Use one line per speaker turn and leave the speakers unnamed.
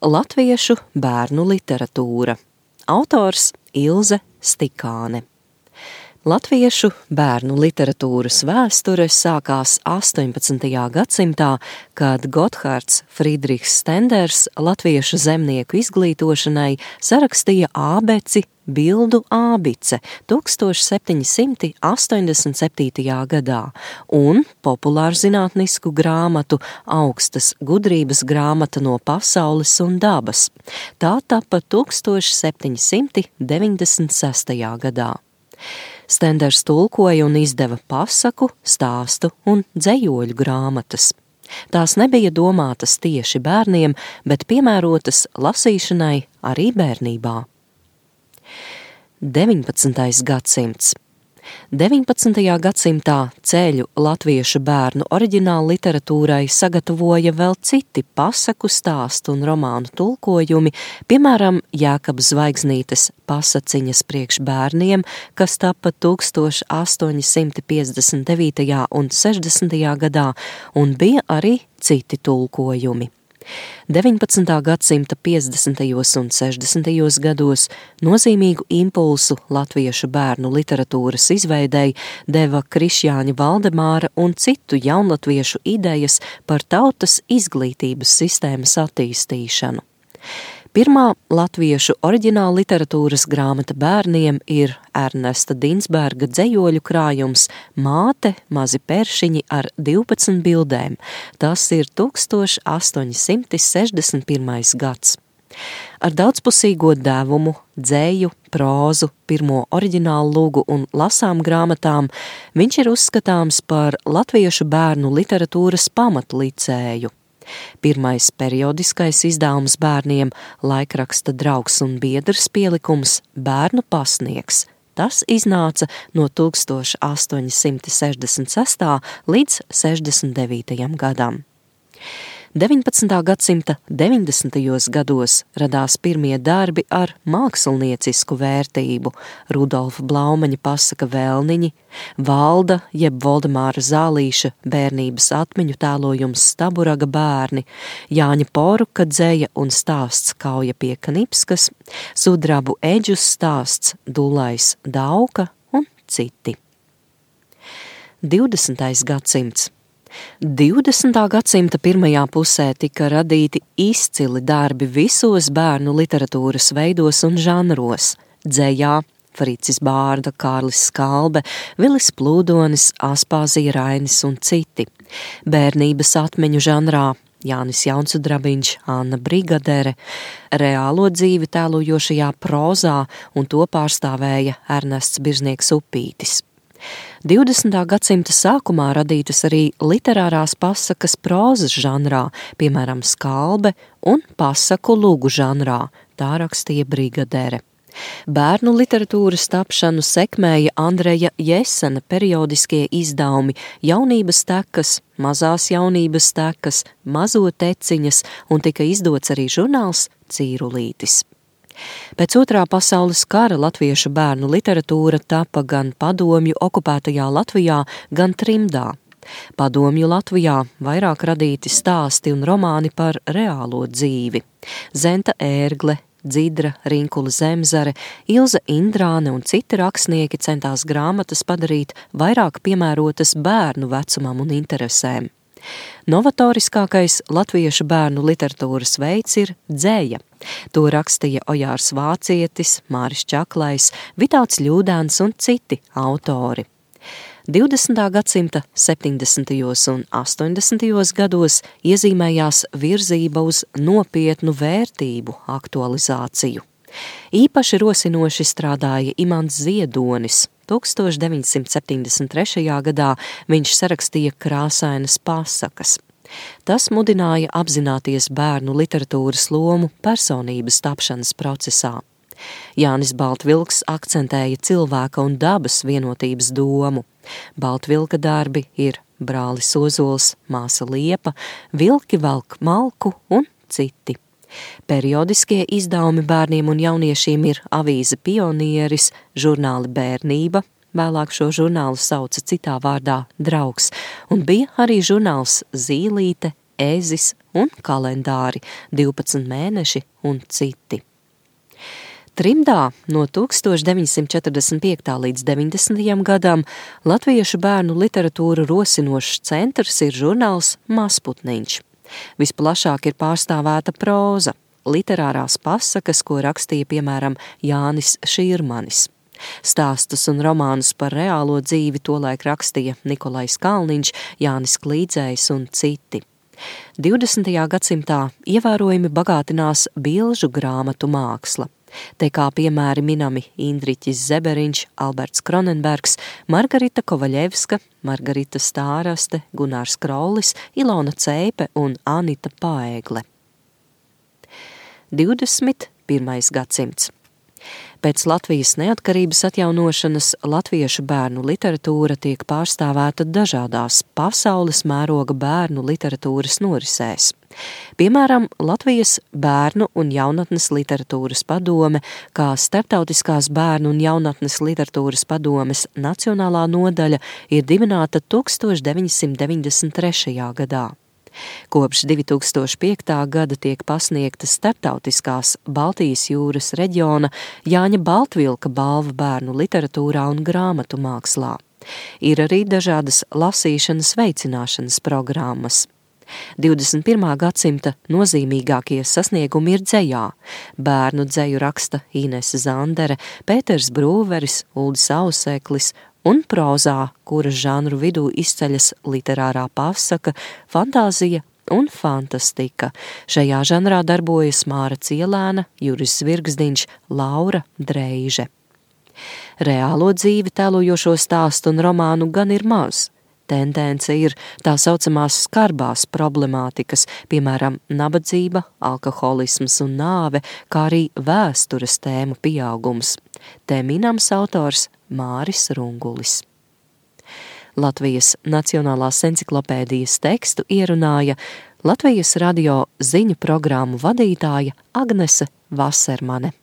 Latviešu bērnu literatūra. Autors Ilze Stikāne. Latviešu bērnu literatūras vēsture sākās 18. gadsimtā, kad Gotthārds Friedrichs Stenders latviešu zemnieku izglītošanai sarakstīja ābeci bildu ābice 1787. gadā un populārzinātnisku grāmatu augstas gudrības grāmata no pasaules un dabas. Tā tapa 1796. gadā. Stenders tulkoja un izdeva pasaku, stāstu un dzējoļu grāmatas. Tās nebija domātas tieši bērniem, bet piemērotas lasīšanai arī bērnībā. 19. gadsimts 19. gadsimtā ceļu latviešu bērnu oriģinālu literatūrai sagatavoja vēl citi pasaku stāstu un romānu tulkojumi, piemēram, Jēkabas zvaigznītes pasaciņas priekš bērniem, kas tapa 1859. un 60. gadā, un bija arī citi tulkojumi. 19. gadsimta 50. un 60. gados nozīmīgu impulsu latviešu bērnu literatūras izveidei deva Krišjāņa Valdemāra un citu jaunatviešu idejas par tautas izglītības sistēmas attīstīšanu. Pirmā latviešu oriģināla literatūras grāmata bērniem ir Ernesta Dinsberga dzējoļu krājums Māte, mazi peršiņi ar 12 bildēm. Tas ir 1861. gads. Ar daudzpusīgo devumu, dzēju, prózu, pirmo oriģinālu lūgu un lasām grāmatām viņš ir uzskatāms par latviešu bērnu literatūras pamatlicēju. Pirmais periodiskais izdevums bērniem laikraksta draugs un biedrs pielikums Bērnu pasniegs. Tas iznāca no 1866. līdz 69. gadam. 19. gadsimta 90. gados radās pirmie darbi ar māksliniecisku vērtību - Rudolfa Blaumaņa pasaka Vēlniņi, Valda jeb Voldemāra Zālīša bērnības atmiņu tēlojums Staburaga bērni, Jāņa Poruka dzēja un stāsts Kauja pie Knipskas, Sudrabu eģus stāsts Dulais Dauka un citi. 20. gadsimts 20. gadsimta pirmajā pusē tika radīti izcili darbi visos bērnu literatūras veidos un žanros - dzējā, Fricis Bārda, Kārlis Skalbe, Vilis Plūdonis, Aspāzija Rainis un citi. Bērnības atmiņu žanrā Jānis Jaunsudrabiņš, Anna Brigadere, reālo dzīvi tēlojošajā prozā un to pārstāvēja Ernests Birznieks Upītis. 20. gadsimta sākumā radītas arī literārās pasakas prozas žanrā, piemēram, skalbe un pasaku lūgu žanrā, tā rakstīja brigadere. Bērnu literatūras tapšanu sekmēja Andreja Jesena periodiskie izdevumi Jaunības tekas, Mazās jaunības tekas, Mazo teciņas un tika izdots arī žurnāls Cīrulītis. Pēc otrā pasaules kara latviešu bērnu literatūra tapa gan padomju okupētajā Latvijā, gan trimdā. Padomju Latvijā vairāk radīti stāsti un romāni par reālo dzīvi. Zenta ērgle, Dzidra, Rinkula Zemzare, Ilza Indrāne un citi rakstnieki centās grāmatas padarīt vairāk piemērotas bērnu vecumam un interesēm. Novatoriskākais latviešu bērnu literatūras veids ir dzēja. To rakstīja Ojārs Vācietis, Māris Čaklais, Vitāls Ļūdāns un citi autori. 20. gadsimta 70. un 80. gados iezīmējās virzība uz nopietnu vērtību aktualizāciju. Īpaši rosinoši strādāja Imants Ziedonis, 1973. gadā viņš sarakstīja krāsainas pasakas. Tas mudināja apzināties bērnu literatūras lomu personības tapšanas procesā. Jānis Baltvilks akcentēja cilvēka un dabas vienotības domu. Baltvilka darbi ir brālis Ozols, māsa Liepa, vilki velk malku un citi. Periodiskie izdevumi bērniem un jauniešiem ir avīze pionieris, žurnāli bērnība, vēlāk šo žurnālu sauca citā vārdā draugs, un bija arī žurnāls Zīlīte, Ēzis un kalendāri, 12 mēneši un citi. Trimdā no 1945. līdz 90. gadam latviešu bērnu literatūru rosinošs centrs ir žurnāls Masputniņš. Visplašāk ir pārstāvēta próza, literārās pasakas, ko rakstīja piemēram Jānis Šīrmanis. Stāstus un romānus par reālo dzīvi tolaik rakstīja Nikolais Kalniņš, Jānis Klīdzējs un citi. 20. gadsimtā ievērojami bagātinās bilžu grāmatu māksla. Te kā piemēri minami Indriķis Zeberiņš, Alberts Kronenbergs, Margarita Kovaļevska, Margarita Stāraste, Gunārs Krollis, Ilona Cēpe un Anita Paēgle. 21. gadsimts. Pēc Latvijas neatkarības atjaunošanas latviešu bērnu literatūra tiek pārstāvēta dažādās pasaules mēroga bērnu literatūras norisēs. Piemēram, Latvijas bērnu un jaunatnes literatūras padome, kā Startautiskās bērnu un jaunatnes literatūras padomes nacionālā nodaļa ir dibināta 1993. gadā. Kopš 2005. gada tiek pasniegtas starptautiskās Baltijas jūras reģiona Jāņa Baltvilka balva bērnu literatūrā un grāmatu mākslā. Ir arī dažādas lasīšanas veicināšanas programmas. 21. gadsimta nozīmīgākie sasniegumi ir dzējā. Bērnu dzeju raksta Inese Zandere, Pēters Brūveris, Uldis Auseklis un prozā, kuras žanru vidū izceļas literārā pasaka, fantāzija un fantastika. Šajā žanrā darbojas Māra Cielēna, Juris Zvirgzdiņš, Laura Dreiže. Reālo dzīvi tēlojošo stāstu un romānu gan ir maz. Tendence ir tā saucamās skarbās problemātikas, piemēram, nabadzība, alkoholisms un nāve, kā arī vēstures tēmu pieaugums. Te minams autors Māris Rungulis. Latvijas Nacionālās enciklopēdijas tekstu ierunāja Latvijas radio ziņu programmu vadītāja Agnese Vasermane.